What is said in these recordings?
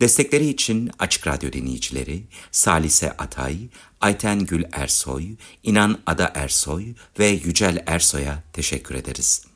Destekleri için Açık Radyo dinleyicileri Salise Atay, Ayten Gül Ersoy, İnan Ada Ersoy ve Yücel Ersoy'a teşekkür ederiz.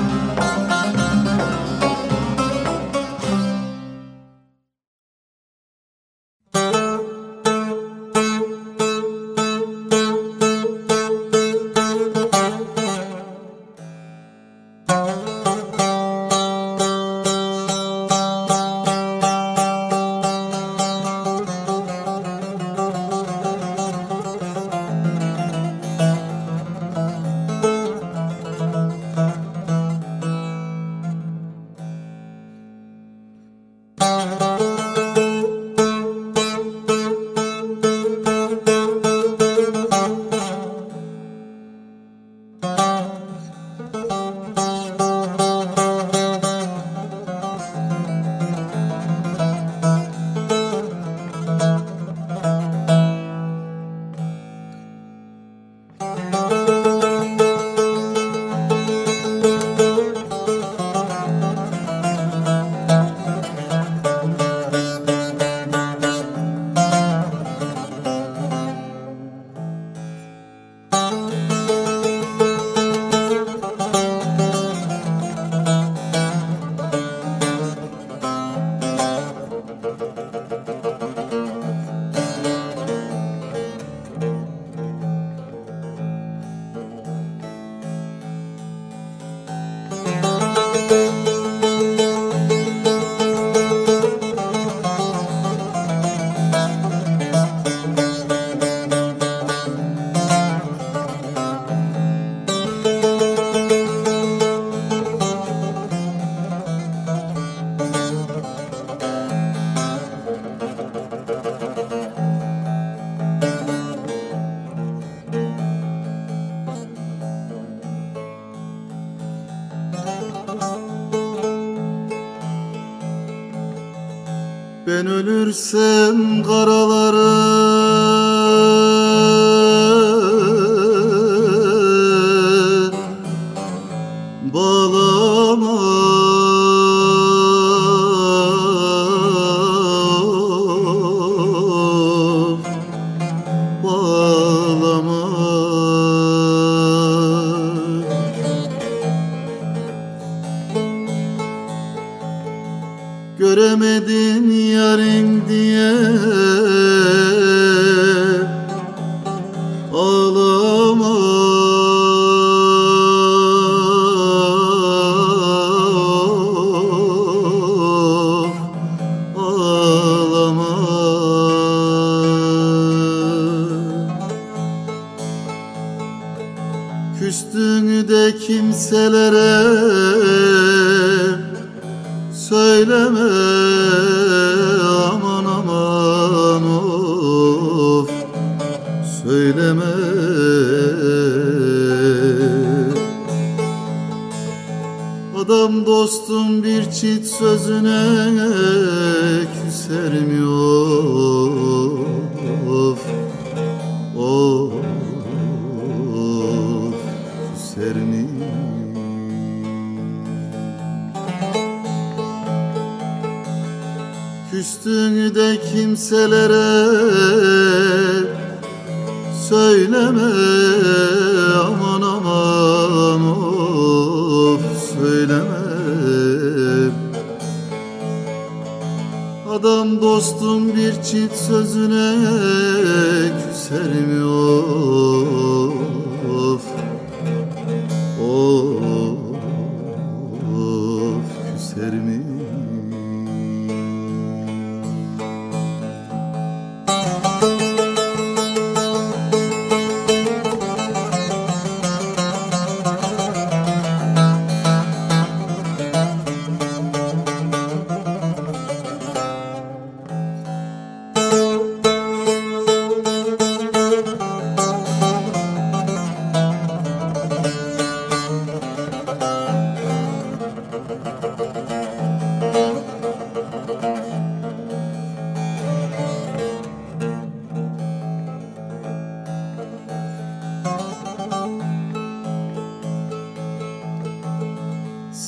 Küstüğünü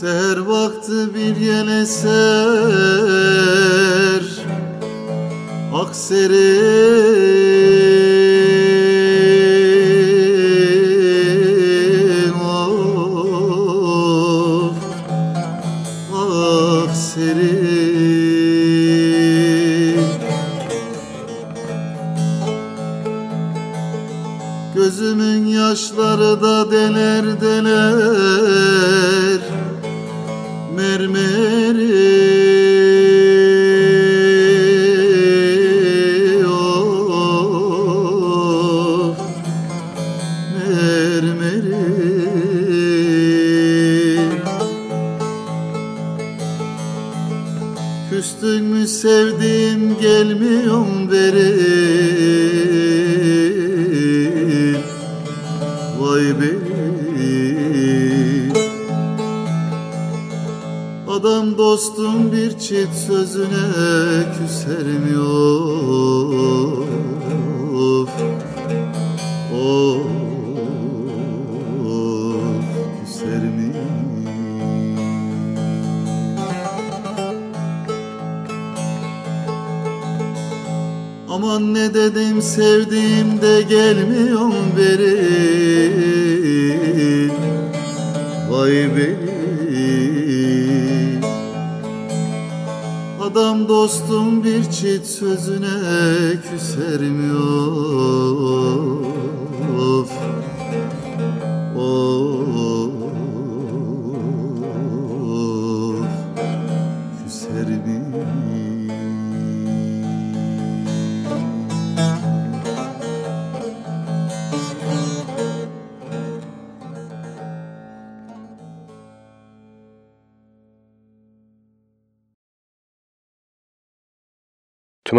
Seher vakti bir yel eser Akserim Tüm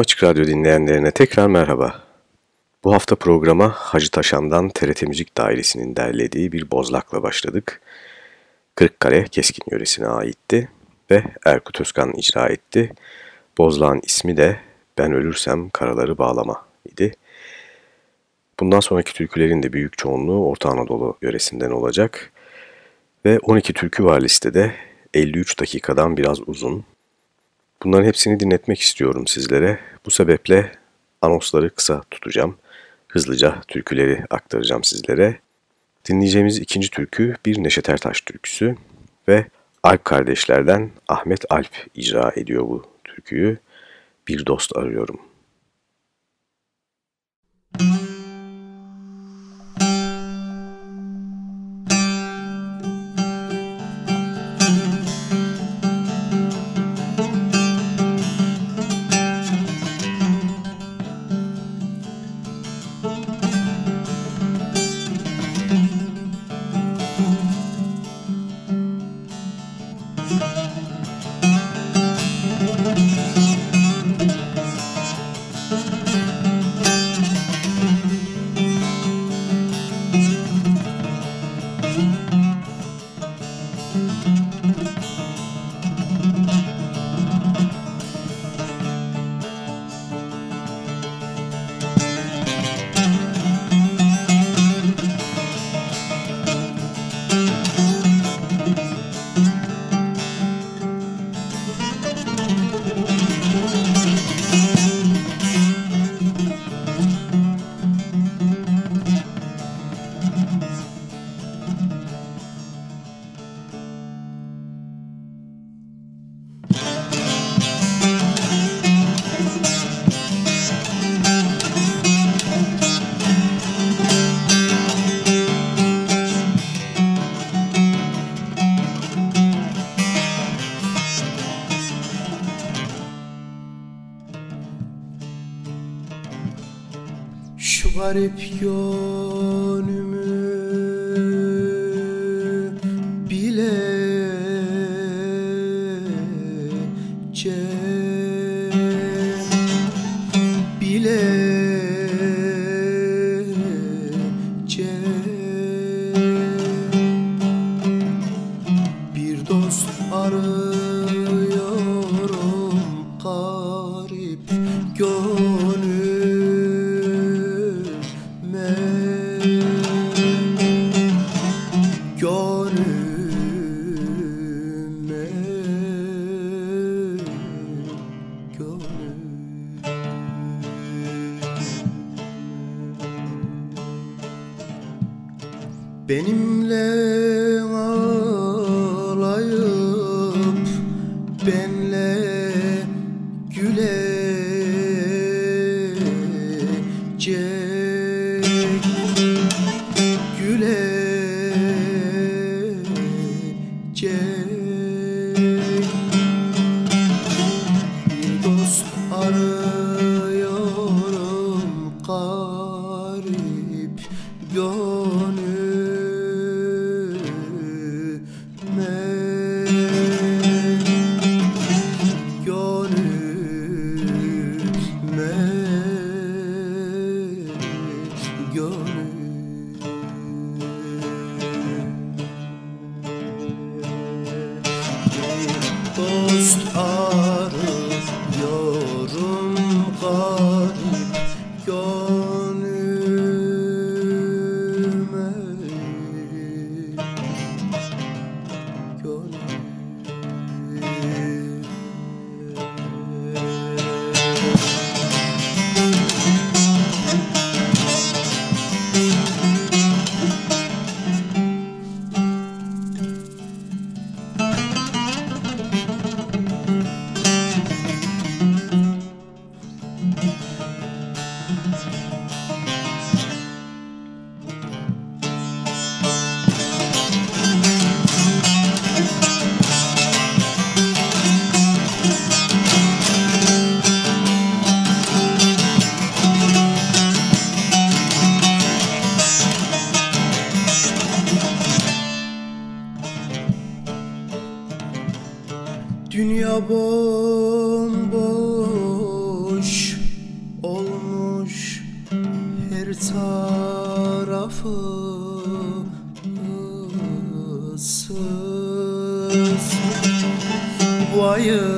Açık Radyo dinleyenlerine tekrar merhaba. Bu hafta programa Hacı Taşan'dan TRT Müzik Dairesi'nin derlediği bir bozlakla başladık. Kırıkkale Keskin yöresine aitti ve Erkut Özkan icra etti. Bozlağın ismi de Ben Ölürsem Karaları Bağlama idi. Bundan sonraki türkülerin de büyük çoğunluğu Orta Anadolu yöresinden olacak. Ve 12 türkü var listede. 53 dakikadan biraz uzun. Bunların hepsini dinletmek istiyorum sizlere. Bu sebeple anonsları kısa tutacağım. Hızlıca türküleri aktaracağım sizlere. Dinleyeceğimiz ikinci türkü bir Neşet Ertaş türküsü ve Alp kardeşlerden Ahmet Alp icra ediyor bu türküyü. Bir dost arıyorum. Garip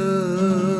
love.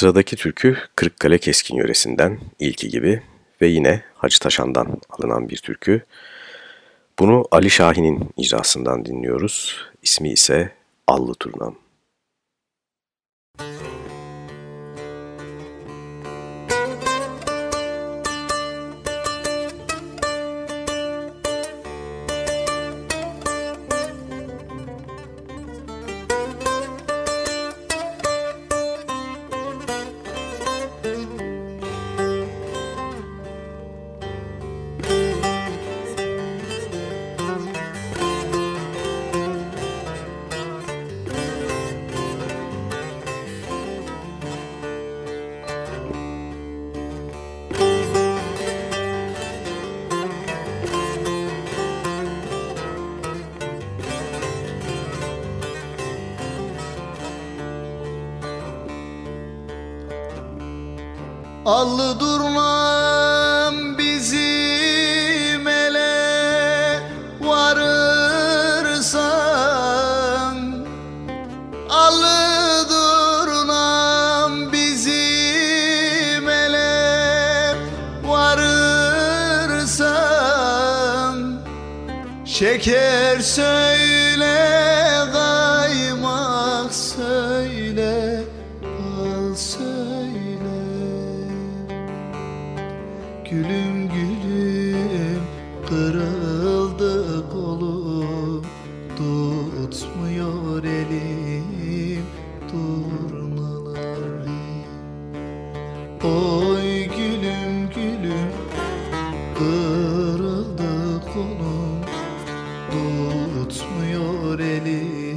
Sıradaki türkü Kırıkkale Keskin yöresinden ilki gibi ve yine Hacı Taşan'dan alınan bir türkü. Bunu Ali Şahin'in icrasından dinliyoruz. İsmi ise Allı Turnam. Müzik kırıldı kolum Tutmuyor elim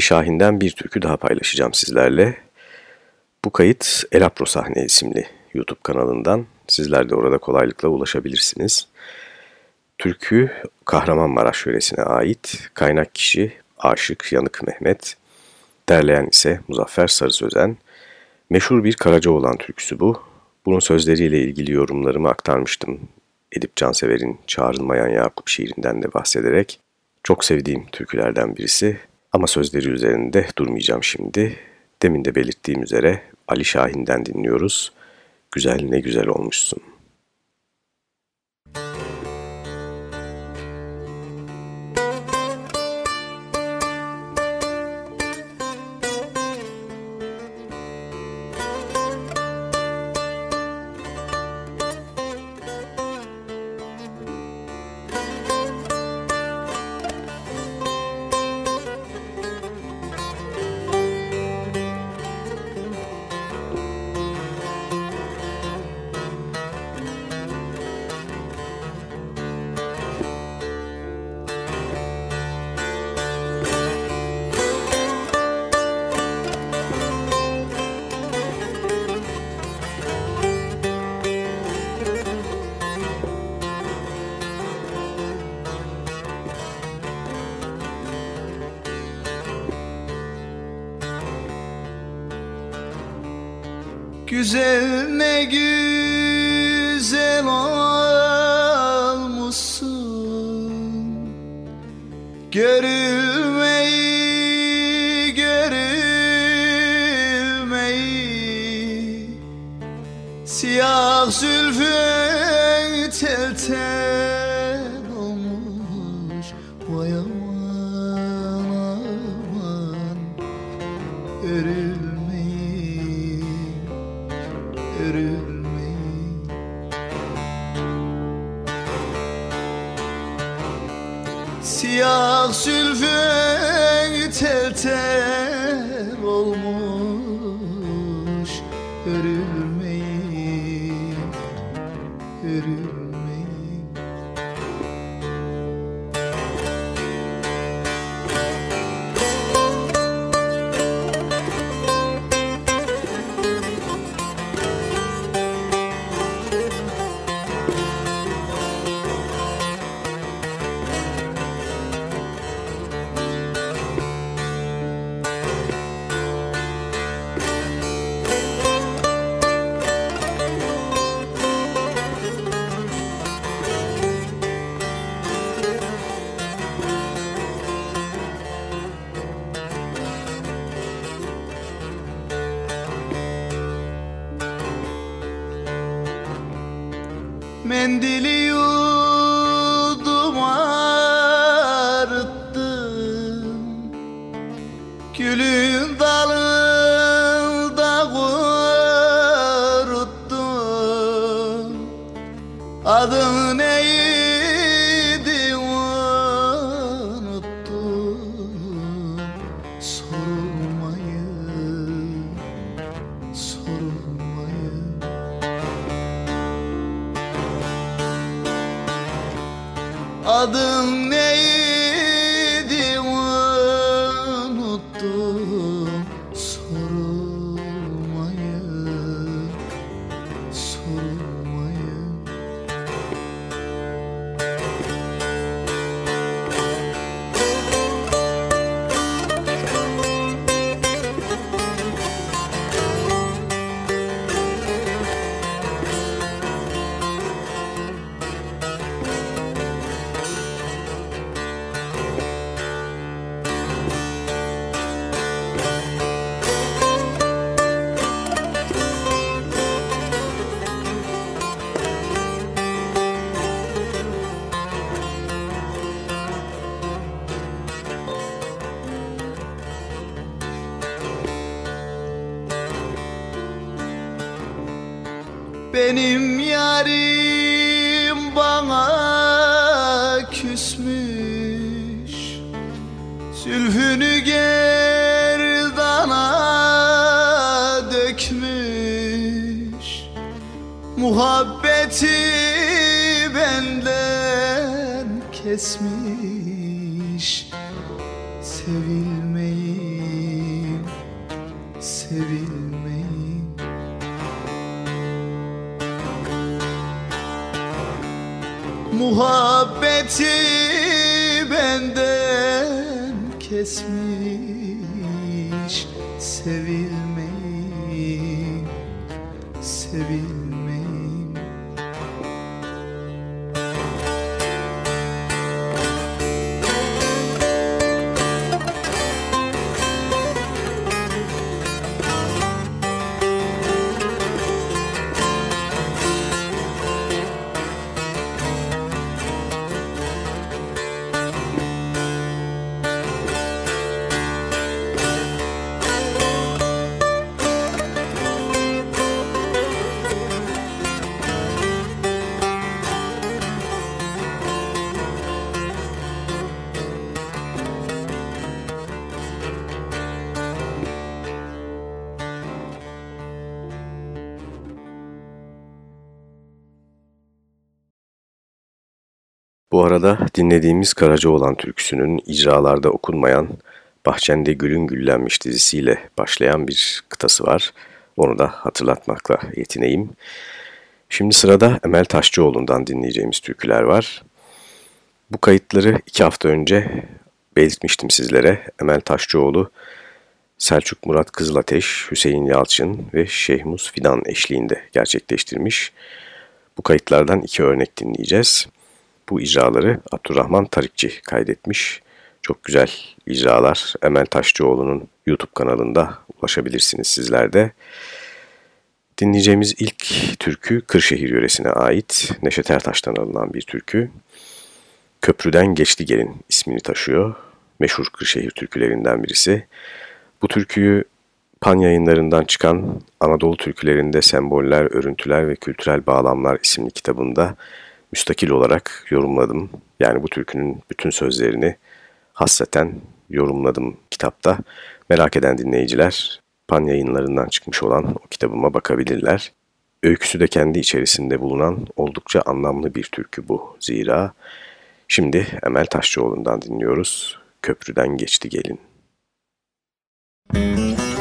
Ali Şahin'den bir türkü daha paylaşacağım sizlerle. Bu kayıt Elapro Sahne isimli YouTube kanalından. Sizler de orada kolaylıkla ulaşabilirsiniz. Türkü Kahramanmaraş yöresine ait. Kaynak kişi Aşık Yanık Mehmet. Derleyen ise Muzaffer Sarı Sözen. Meşhur bir Karacaoğlan türküsü bu. Bunun sözleriyle ilgili yorumlarımı aktarmıştım. Edip Cansever'in Çağrılmayan Yakup şiirinden de bahsederek. Çok sevdiğim türkülerden birisi. Ama sözleri üzerinde durmayacağım şimdi. Demin de belirttiğim üzere Ali Şahin'den dinliyoruz. Güzel ne güzel olmuşsun. Örülmeyi Örülmeyi Siyah zülfün tel tel Bu arada dinlediğimiz Karacaoğlan türküsünün icralarda okunmayan Bahçende Gülün Güllenmiş dizisiyle başlayan bir kıtası var. Onu da hatırlatmakla yetineyim. Şimdi sırada Emel Taşçıoğlu'ndan dinleyeceğimiz türküler var. Bu kayıtları iki hafta önce belirtmiştim sizlere. Emel Taşçıoğlu Selçuk Murat Kızılateş, Hüseyin Yalçın ve Şehmus Fidan eşliğinde gerçekleştirmiş. Bu kayıtlardan iki örnek dinleyeceğiz. Bu icraları Abdurrahman Tarikçi kaydetmiş. Çok güzel icralar Emel Taşçıoğlu'nun YouTube kanalında ulaşabilirsiniz sizler de. Dinleyeceğimiz ilk türkü Kırşehir yöresine ait Neşet Ertaş'tan alınan bir türkü. Köprüden Geçti Gelin ismini taşıyor. Meşhur Kırşehir türkülerinden birisi. Bu türküyü Pan yayınlarından çıkan Anadolu türkülerinde semboller, örüntüler ve kültürel bağlamlar isimli kitabında müstakil olarak yorumladım. Yani bu türkünün bütün sözlerini hasreten yorumladım kitapta. Merak eden dinleyiciler Pan yayınlarından çıkmış olan o kitabıma bakabilirler. Öyküsü de kendi içerisinde bulunan oldukça anlamlı bir türkü bu zira. Şimdi Emel Taşçıoğlu'ndan dinliyoruz. Köprüden geçti gelin. Köprüden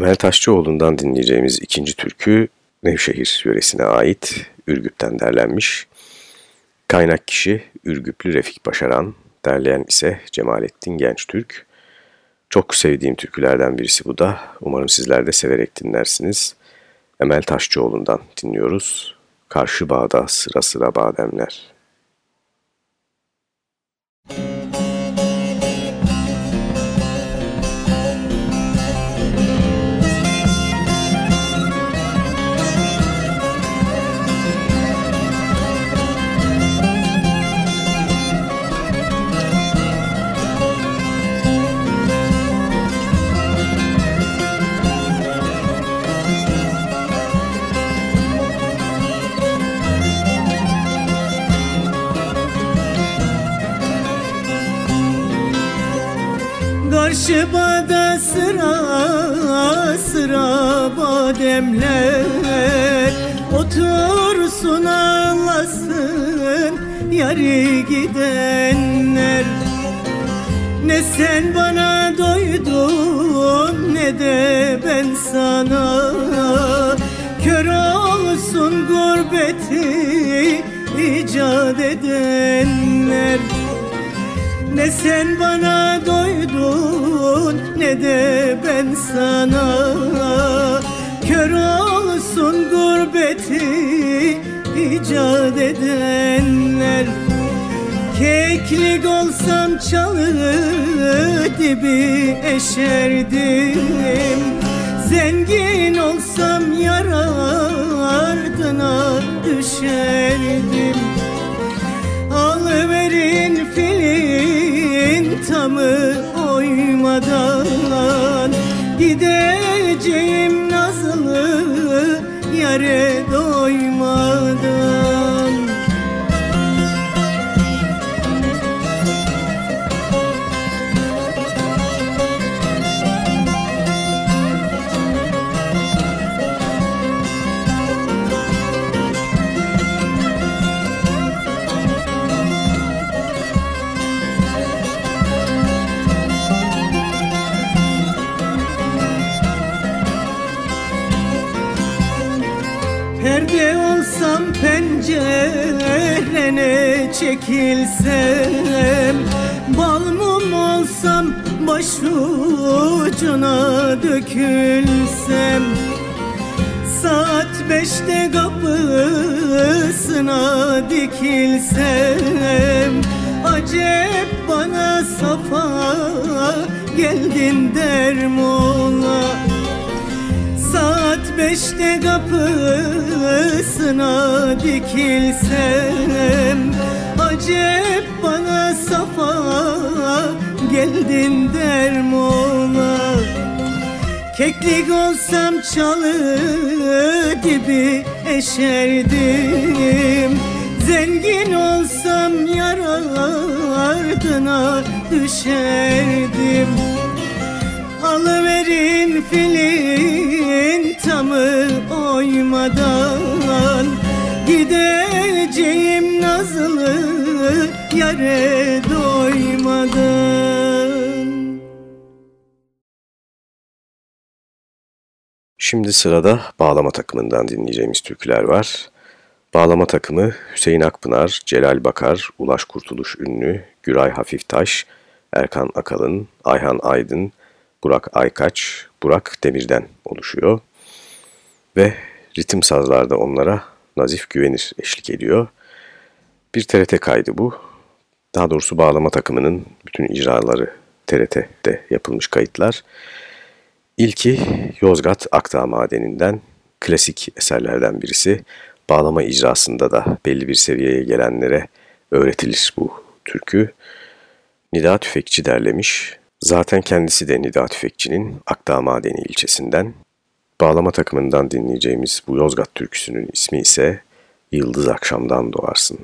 Emel Taşçıoğlu'ndan dinleyeceğimiz ikinci türkü Nevşehir yöresine ait Ürgüp'ten derlenmiş. Kaynak kişi Ürgüplü Refik Başaran, derleyen ise Cemalettin Gençtürk. Çok sevdiğim türkülerden birisi bu da. Umarım sizler de severek dinlersiniz. Emel Taşçıoğlu'ndan dinliyoruz. Karşı bağda sıra sıra bademler. Karşı bada sıra sıra bademler. Otursun ağlasın yarı gidenler. Ne sen bana doydun ne de ben sana. Kör olsun gurbeti icat edenler ne sen bana doydun ne de ben sana. Kör olsun gurbeti icat edenler. Keklik olsam çalı dibi eşerdim. Zengin olsam yar ardına düşerdim Alıverin filin tamı oymadan Gideceğim nazlı yare doymadan pencerene çekilsem Bal mum olsam başucuna dökülsem. Saat beşte kapısına dikilsem Acep bana safa geldin der mola beşte kapısına dikilsem Acep bana safa geldin der mola Keklik olsam çalı gibi eşerdim Zengin olsam yar ardına düşerdim Alıverin filin tamı oymadan Gideceğim nazlı yare doymadan Şimdi sırada bağlama takımından dinleyeceğimiz türküler var. Bağlama takımı Hüseyin Akpınar, Celal Bakar, Ulaş Kurtuluş Ünlü, Güray Hafiftaş, Erkan Akalın, Ayhan Aydın, Burak Aykaç, Burak Demir'den oluşuyor. Ve ritim sazlarda onlara Nazif Güvenir eşlik ediyor. Bir TRT kaydı bu. Daha doğrusu bağlama takımının bütün icraları TRT'de yapılmış kayıtlar. İlki Yozgat Akdağ Madeni'nden klasik eserlerden birisi. Bağlama icrasında da belli bir seviyeye gelenlere öğretilir bu türkü. Nida Tüfekçi derlemiş. Zaten kendisi de Nida Tüfekçi'nin Akdağ Madeni ilçesinden. Bağlama takımından dinleyeceğimiz bu Yozgat türküsünün ismi ise Yıldız Akşamdan Doğarsın.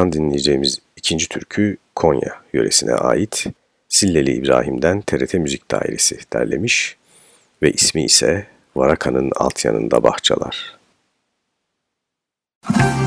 Takımından dinleyeceğimiz ikinci türkü Konya yöresine ait Silleli İbrahim'den TRT Müzik Dairesi derlemiş ve ismi ise Varaka'nın alt yanında bahçalar. Yıldızlardan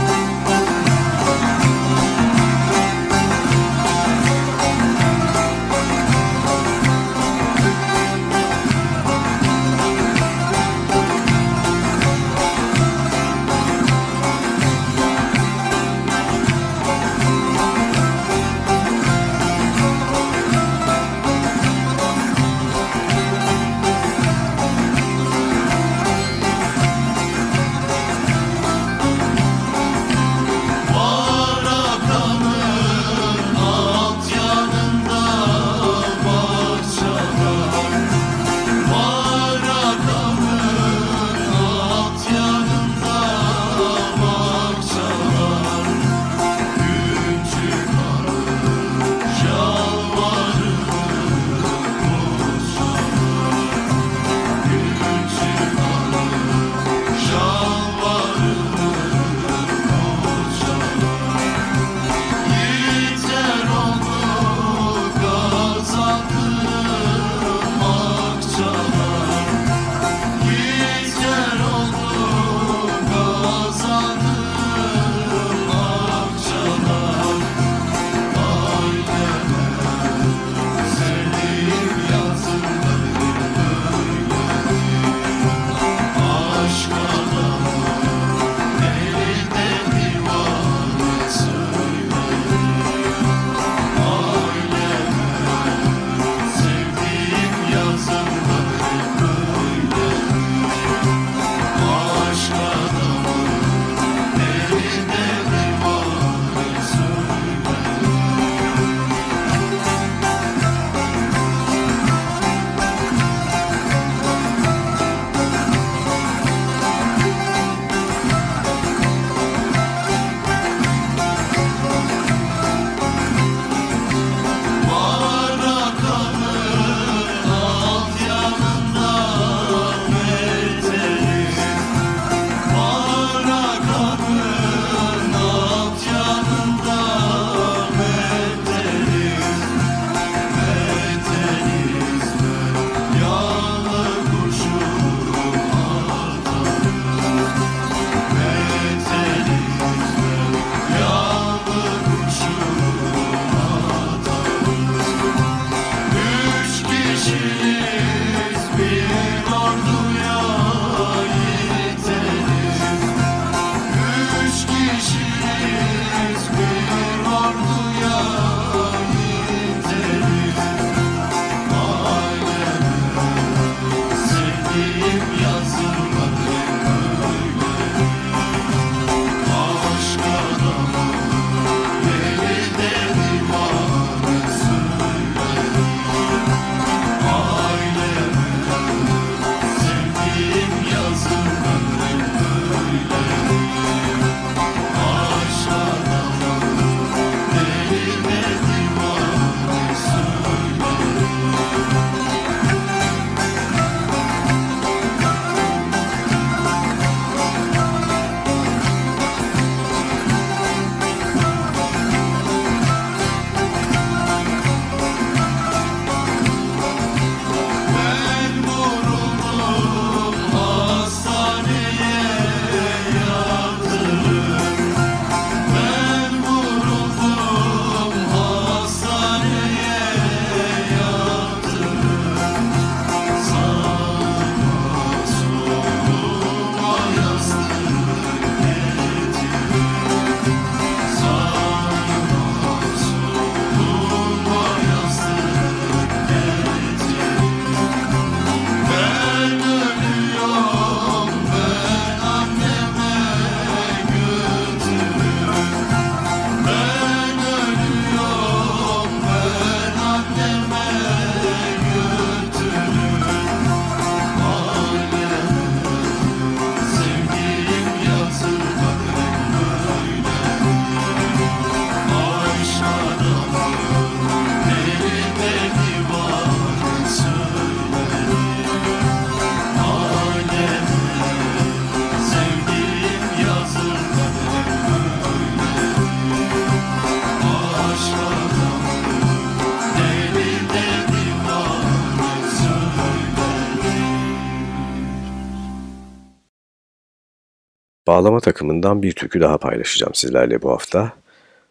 Bağlama takımından bir türkü daha paylaşacağım sizlerle bu hafta.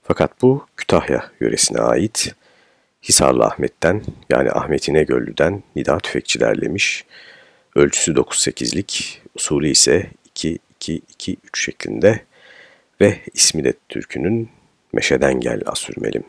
Fakat bu Kütahya yöresine ait Hisarlı Ahmet'ten yani Ahmet İnegöllü'den Nida Tüfekçi derlemiş. Ölçüsü 9-8'lik, usulü ise 2-2-2-3 şeklinde ve ismi de türkünün Meşeden Gel Asürmelim.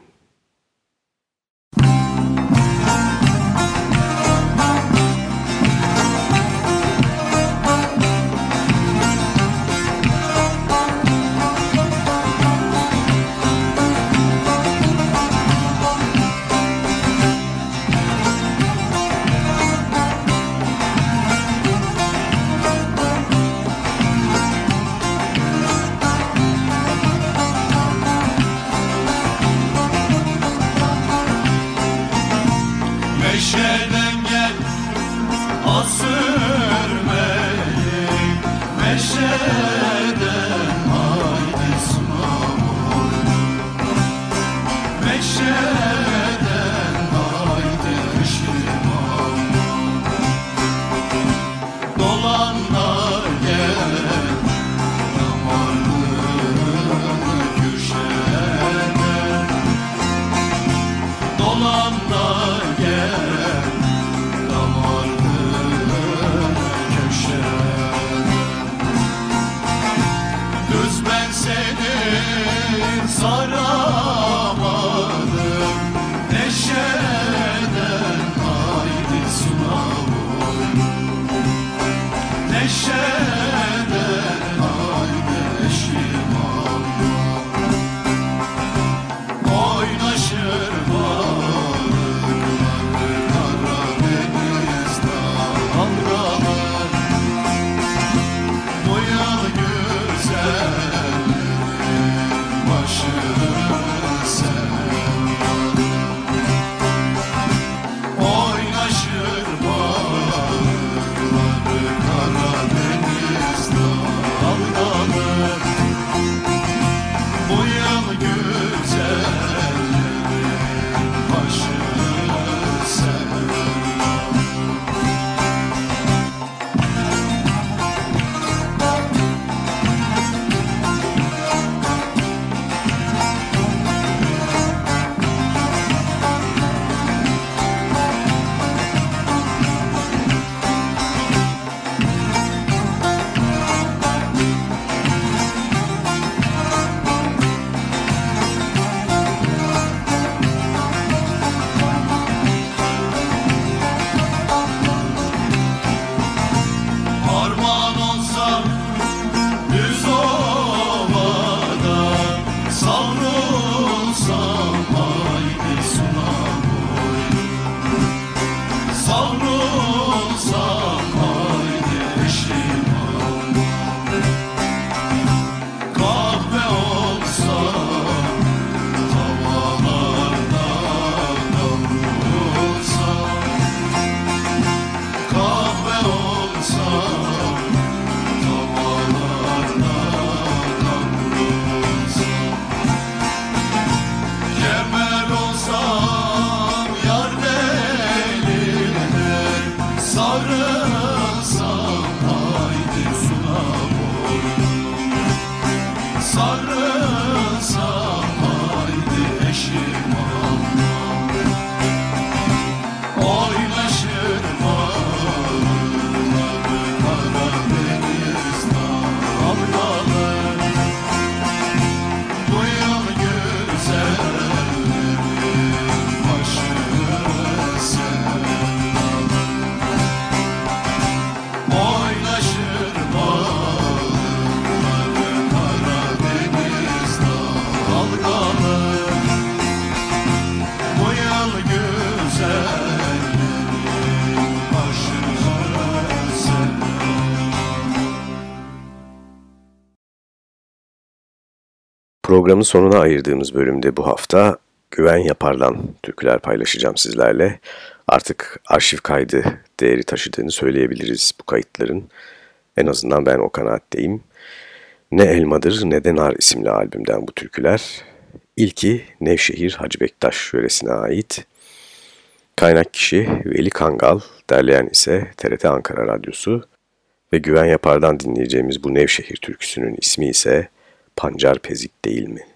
Programın sonuna ayırdığımız bölümde bu hafta Güven Yapar'dan türküler paylaşacağım sizlerle. Artık arşiv kaydı değeri taşıdığını söyleyebiliriz bu kayıtların. En azından ben o kanaatteyim. Ne Elmadır Ne de Nar isimli albümden bu türküler. İlki Nevşehir Hacı Bektaş yöresine ait. Kaynak kişi Veli Kangal, derleyen ise TRT Ankara Radyosu Ve Güven Yapar'dan dinleyeceğimiz bu Nevşehir türküsünün ismi ise Pancar Pezik değil mi?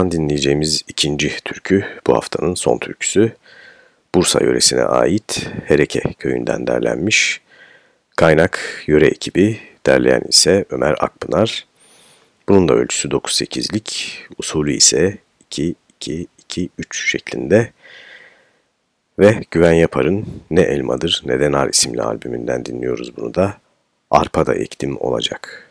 Yapar'dan dinleyeceğimiz ikinci türkü bu haftanın son türküsü. Bursa yöresine ait Hereke köyünden derlenmiş. Kaynak yöre ekibi, derleyen ise Ömer Akpınar. Bunun da ölçüsü 9-8'lik, usulü ise 2-2-2-3 şeklinde. Ve Güven Yapar'ın Ne Elmadır Ne de Nar isimli albümünden dinliyoruz bunu da. Arpa da ektim olacak.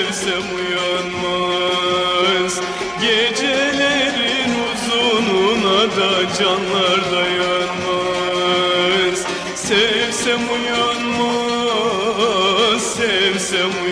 Sevsem uyanmaz. Gecelerin uzununa da canlar dayanmaz. Sevsem uyanmaz, sevsem uyanmaz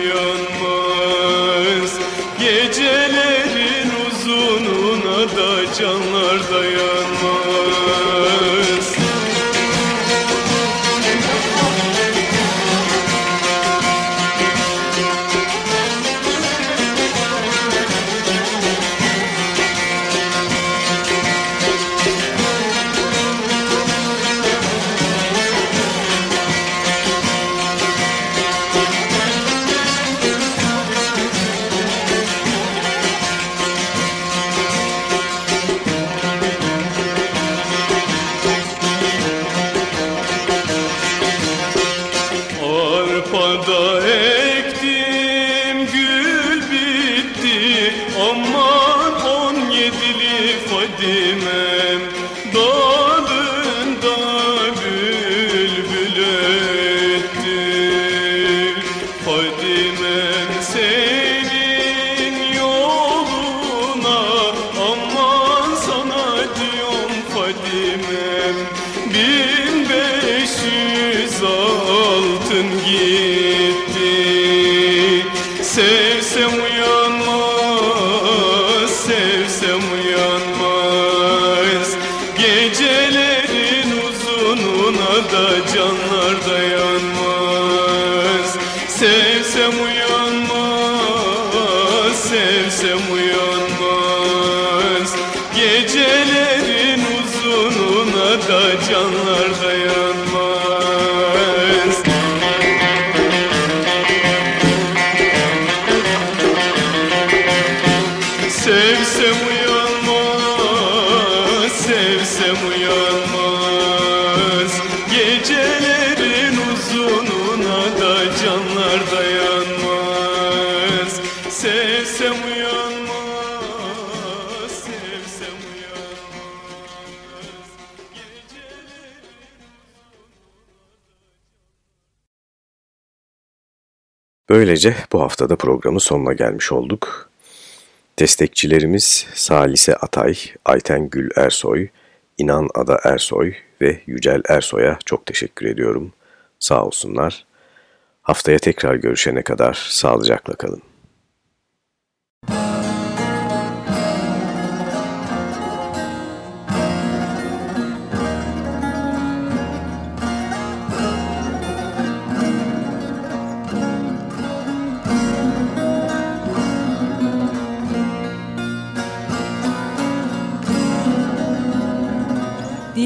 Gecelerin uzununa da canlar dayanmaz Böylece bu haftada programın sonuna gelmiş olduk. Destekçilerimiz Salise Atay, Ayten Gül Ersoy, İnan Ada Ersoy ve Yücel Ersoy'a çok teşekkür ediyorum. Sağ olsunlar. Haftaya tekrar görüşene kadar sağlıcakla kalın.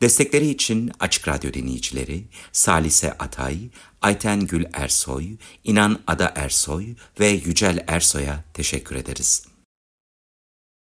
Destekleri için Açık Radyo dinleyicileri Salise Atay, Ayten Gül Ersoy, İnan Ada Ersoy ve Yücel Ersoy'a teşekkür ederiz.